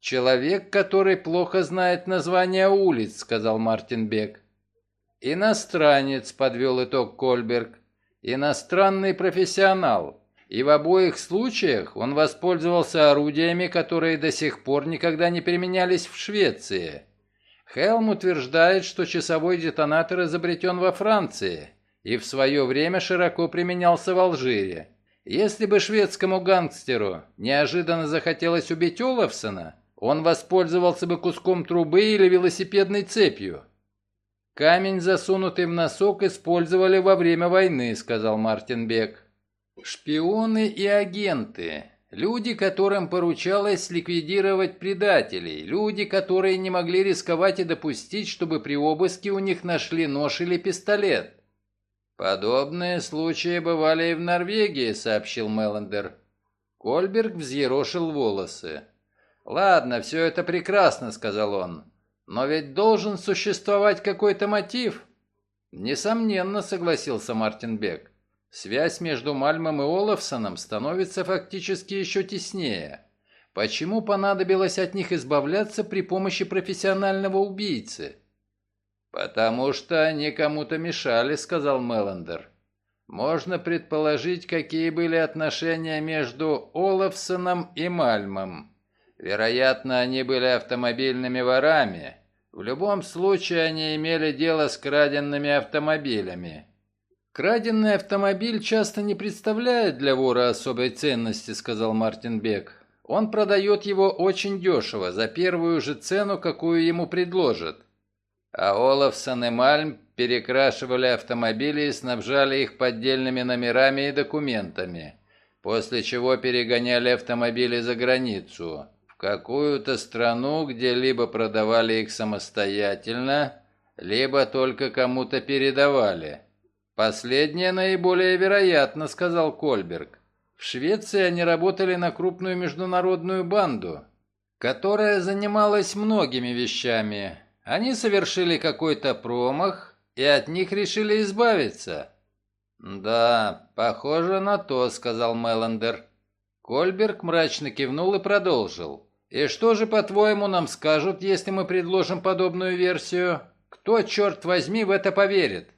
[SPEAKER 1] «Человек, который плохо знает названия улиц», — сказал Мартин Бек. «Иностранец», — подвел итог Кольберг. «Иностранный профессионал. И в обоих случаях он воспользовался орудиями, которые до сих пор никогда не применялись в Швеции. Хелм утверждает, что часовой детонатор изобретен во Франции и в свое время широко применялся в Алжире. Если бы шведскому гангстеру неожиданно захотелось убить Олафсона, он воспользовался бы куском трубы или велосипедной цепью. «Камень, засунутый в носок, использовали во время войны», — сказал Мартин Бек. «Шпионы и агенты. Люди, которым поручалось ликвидировать предателей, люди, которые не могли рисковать и допустить, чтобы при обыске у них нашли нож или пистолет. «Подобные случаи бывали и в Норвегии», — сообщил Меллендер. Кольберг взъерошил волосы. «Ладно, все это прекрасно», — сказал он. «Но ведь должен существовать какой-то мотив». «Несомненно», — согласился Мартин Бек. Связь между Мальмом и Олафсоном становится фактически еще теснее. Почему понадобилось от них избавляться при помощи профессионального убийцы? «Потому что они кому-то мешали», — сказал Меллендер. «Можно предположить, какие были отношения между Олафсоном и Мальмом. Вероятно, они были автомобильными ворами. В любом случае, они имели дело с краденными автомобилями. «Краденный автомобиль часто не представляет для вора особой ценности», — сказал Мартин Бек. «Он продает его очень дешево, за первую же цену, какую ему предложат». А Олафсон и Мальм перекрашивали автомобили и снабжали их поддельными номерами и документами, после чего перегоняли автомобили за границу, в какую-то страну, где либо продавали их самостоятельно, либо только кому-то передавали. «Последнее наиболее вероятно», — сказал Кольберг. «В Швеции они работали на крупную международную банду, которая занималась многими вещами. Они совершили какой-то промах и от них решили избавиться». «Да, похоже на то», — сказал Меллендер. Кольберг мрачно кивнул и продолжил. «И что же, по-твоему, нам скажут, если мы предложим подобную версию? Кто, черт возьми, в это поверит?»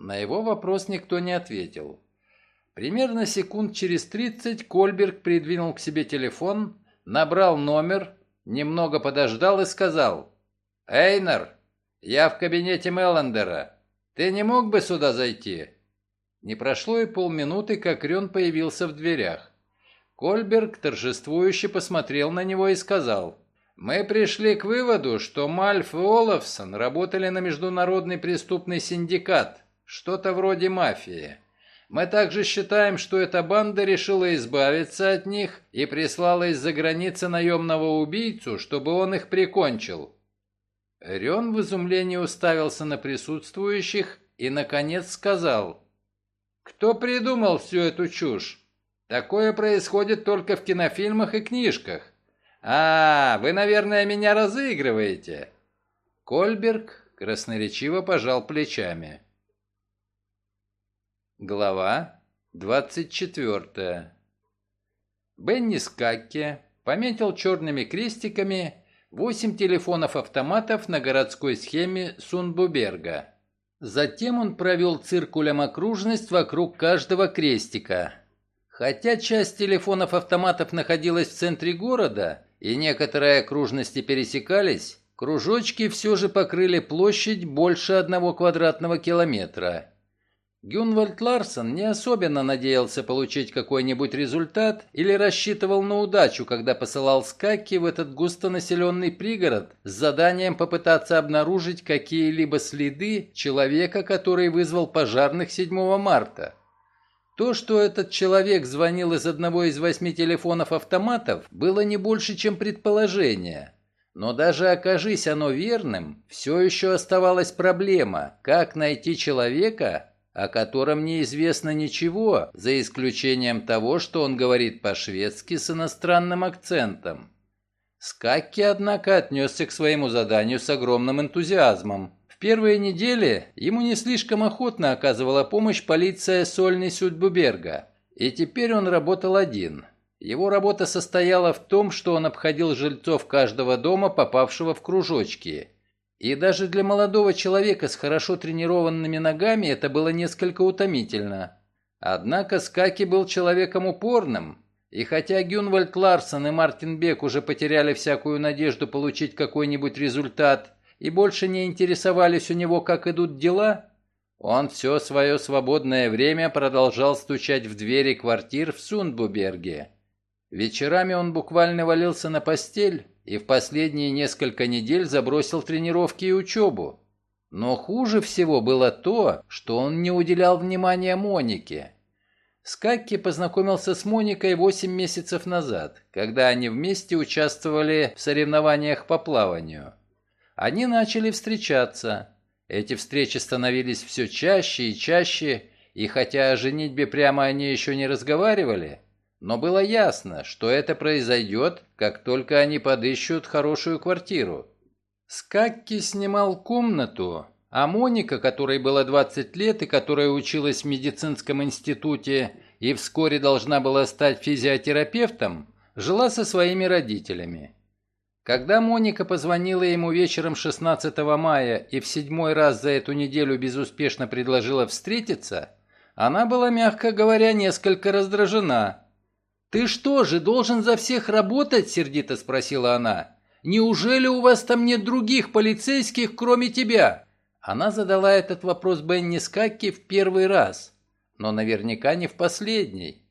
[SPEAKER 1] На его вопрос никто не ответил. Примерно секунд через тридцать Кольберг придвинул к себе телефон, набрал номер, немного подождал и сказал «Эйнер, я в кабинете Меллендера. Ты не мог бы сюда зайти?» Не прошло и полминуты, как Рен появился в дверях. Кольберг торжествующе посмотрел на него и сказал «Мы пришли к выводу, что Мальф и Олафсон работали на международный преступный синдикат, что-то вроде мафии. Мы также считаем, что эта банда решила избавиться от них и прислала из-за границы наемного убийцу, чтобы он их прикончил. Рен в изумлении уставился на присутствующих и, наконец, сказал, «Кто придумал всю эту чушь? Такое происходит только в кинофильмах и книжках. А, вы, наверное, меня разыгрываете?» Кольберг красноречиво пожал плечами. Глава 24. Бенни Скакки пометил черными крестиками 8 телефонов-автоматов на городской схеме Сунбуберга. Затем он провел циркулем окружность вокруг каждого крестика. Хотя часть телефонов-автоматов находилась в центре города, и некоторые окружности пересекались, кружочки все же покрыли площадь больше одного квадратного километра. Гюнвальд Ларсон не особенно надеялся получить какой-нибудь результат или рассчитывал на удачу, когда посылал скаки в этот густонаселенный пригород с заданием попытаться обнаружить какие-либо следы человека, который вызвал пожарных 7 марта. То, что этот человек звонил из одного из восьми телефонов-автоматов, было не больше, чем предположение. Но даже окажись оно верным, все еще оставалась проблема, как найти человека, о котором неизвестно ничего, за исключением того, что он говорит по-шведски с иностранным акцентом. Скакки, однако, отнесся к своему заданию с огромным энтузиазмом. В первые недели ему не слишком охотно оказывала помощь полиция Сольной Судьбуберга, и теперь он работал один. Его работа состояла в том, что он обходил жильцов каждого дома, попавшего в кружочки – и даже для молодого человека с хорошо тренированными ногами это было несколько утомительно. Однако Скаки был человеком упорным, и хотя Гюнвальд Ларсон и Мартин Бек уже потеряли всякую надежду получить какой-нибудь результат и больше не интересовались у него, как идут дела, он все свое свободное время продолжал стучать в двери квартир в Сундбуберге. Вечерами он буквально валился на постель и в последние несколько недель забросил тренировки и учебу. Но хуже всего было то, что он не уделял внимания Монике. Скакки познакомился с Моникой 8 месяцев назад, когда они вместе участвовали в соревнованиях по плаванию. Они начали встречаться. Эти встречи становились все чаще и чаще, и хотя о женитьбе прямо они еще не разговаривали, но было ясно, что это произойдет, как только они подыщут хорошую квартиру. Скакки снимал комнату, а Моника, которой было 20 лет и которая училась в медицинском институте и вскоре должна была стать физиотерапевтом, жила со своими родителями. Когда Моника позвонила ему вечером 16 мая и в седьмой раз за эту неделю безуспешно предложила встретиться, она была, мягко говоря, несколько раздражена – «Ты что же, должен за всех работать?» – сердито спросила она. «Неужели у вас там нет других полицейских, кроме тебя?» Она задала этот вопрос Бенни Скакки в первый раз, но наверняка не в последний.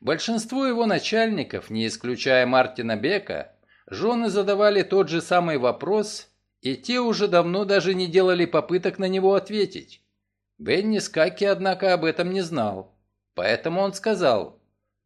[SPEAKER 1] Большинство его начальников, не исключая Мартина Бека, жены задавали тот же самый вопрос, и те уже давно даже не делали попыток на него ответить. Бенни Скаки, однако, об этом не знал. Поэтому он сказал,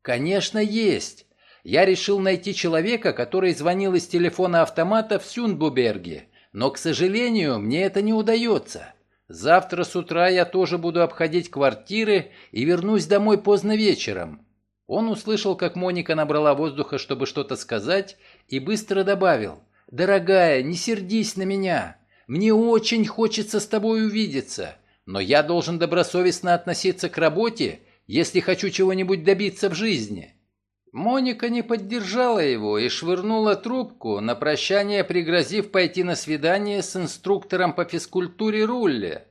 [SPEAKER 1] «Конечно, есть. Я решил найти человека, который звонил из телефона автомата в Сюнбуберге, но, к сожалению, мне это не удается. Завтра с утра я тоже буду обходить квартиры и вернусь домой поздно вечером». Он услышал, как Моника набрала воздуха, чтобы что-то сказать, и быстро добавил. «Дорогая, не сердись на меня. Мне очень хочется с тобой увидеться, но я должен добросовестно относиться к работе если хочу чего-нибудь добиться в жизни». Моника не поддержала его и швырнула трубку, на прощание пригрозив пойти на свидание с инструктором по физкультуре Рулли.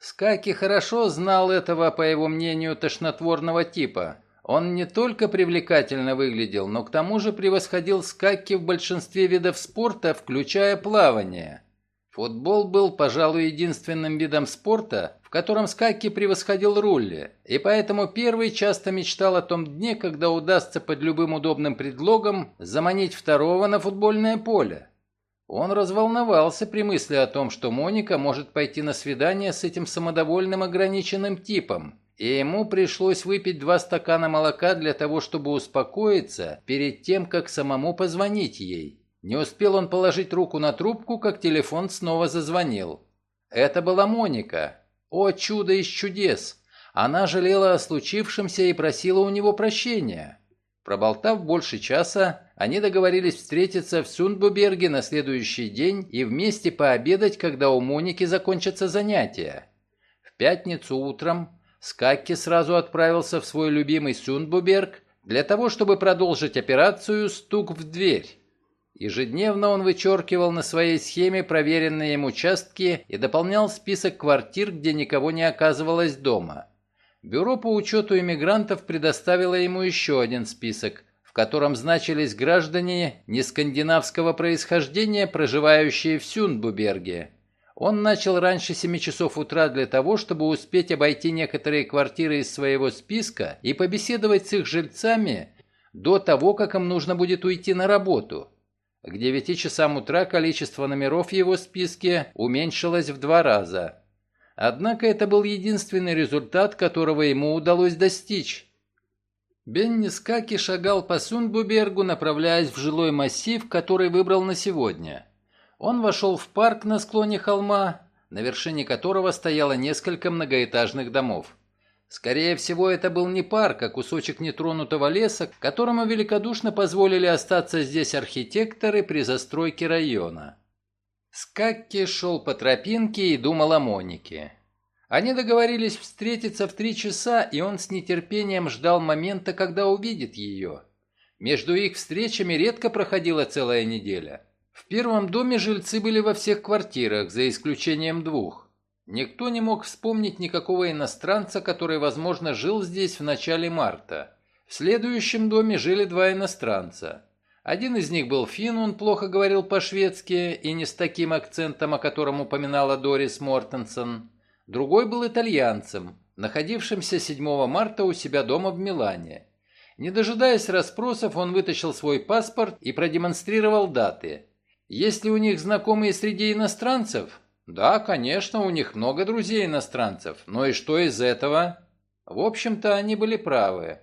[SPEAKER 1] Скаки хорошо знал этого, по его мнению, тошнотворного типа. Он не только привлекательно выглядел, но к тому же превосходил скаки в большинстве видов спорта, включая плавание. Футбол был, пожалуй, единственным видом спорта, котором Скаки превосходил Рулли, и поэтому первый часто мечтал о том дне, когда удастся под любым удобным предлогом заманить второго на футбольное поле. Он разволновался при мысли о том, что Моника может пойти на свидание с этим самодовольным ограниченным типом, и ему пришлось выпить два стакана молока для того, чтобы успокоиться перед тем, как самому позвонить ей. Не успел он положить руку на трубку, как телефон снова зазвонил. Это была Моника. О, чудо из чудес! Она жалела о случившемся и просила у него прощения. Проболтав больше часа, они договорились встретиться в Сюндбуберге на следующий день и вместе пообедать, когда у Моники закончатся занятия. В пятницу утром Скакки сразу отправился в свой любимый Сюнбуберг для того, чтобы продолжить операцию «Стук в дверь». Ежедневно он вычеркивал на своей схеме проверенные им участки и дополнял список квартир, где никого не оказывалось дома. Бюро по учету иммигрантов предоставило ему еще один список, в котором значились граждане нескандинавского происхождения, проживающие в Сюнбуберге. Он начал раньше 7 часов утра для того, чтобы успеть обойти некоторые квартиры из своего списка и побеседовать с их жильцами до того, как им нужно будет уйти на работу. К 9 часам утра количество номеров в его списке уменьшилось в два раза. Однако это был единственный результат, которого ему удалось достичь. Бенни Скаки шагал по Сунбубергу, направляясь в жилой массив, который выбрал на сегодня. Он вошел в парк на склоне холма, на вершине которого стояло несколько многоэтажных домов. Скорее всего, это был не парк, а кусочек нетронутого леса, которому великодушно позволили остаться здесь архитекторы при застройке района. Скакки шел по тропинке и думал о Монике. Они договорились встретиться в три часа, и он с нетерпением ждал момента, когда увидит ее. Между их встречами редко проходила целая неделя. В первом доме жильцы были во всех квартирах, за исключением двух. Никто не мог вспомнить никакого иностранца, который, возможно, жил здесь в начале марта. В следующем доме жили два иностранца. Один из них был фин, он плохо говорил по-шведски и не с таким акцентом, о котором упоминала Дорис Мортенсон. Другой был итальянцем, находившимся 7 марта у себя дома в Милане. Не дожидаясь расспросов, он вытащил свой паспорт и продемонстрировал даты. Есть ли у них знакомые среди иностранцев? Да, конечно, у них много друзей иностранцев, но и что из этого? В общем-то, они были правы.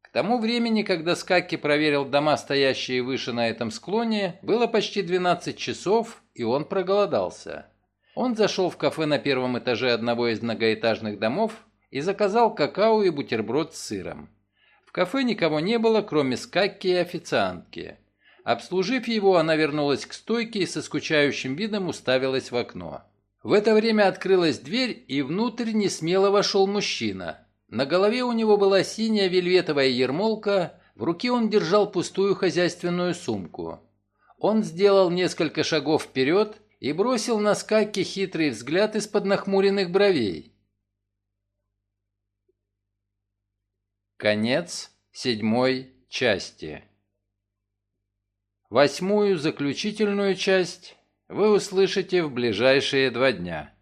[SPEAKER 1] К тому времени, когда Скакки проверил дома, стоящие выше на этом склоне, было почти 12 часов, и он проголодался. Он зашел в кафе на первом этаже одного из многоэтажных домов и заказал какао и бутерброд с сыром. В кафе никого не было, кроме Скакки и официантки. Обслужив его, она вернулась к стойке и со скучающим видом уставилась в окно. В это время открылась дверь, и внутрь несмело вошел мужчина. На голове у него была синяя вельветовая ермолка, в руке он держал пустую хозяйственную сумку. Он сделал несколько шагов вперед и бросил на скаке хитрый взгляд из-под нахмуренных бровей. Конец седьмой части. Восьмую заключительную часть вы услышите в ближайшие два дня.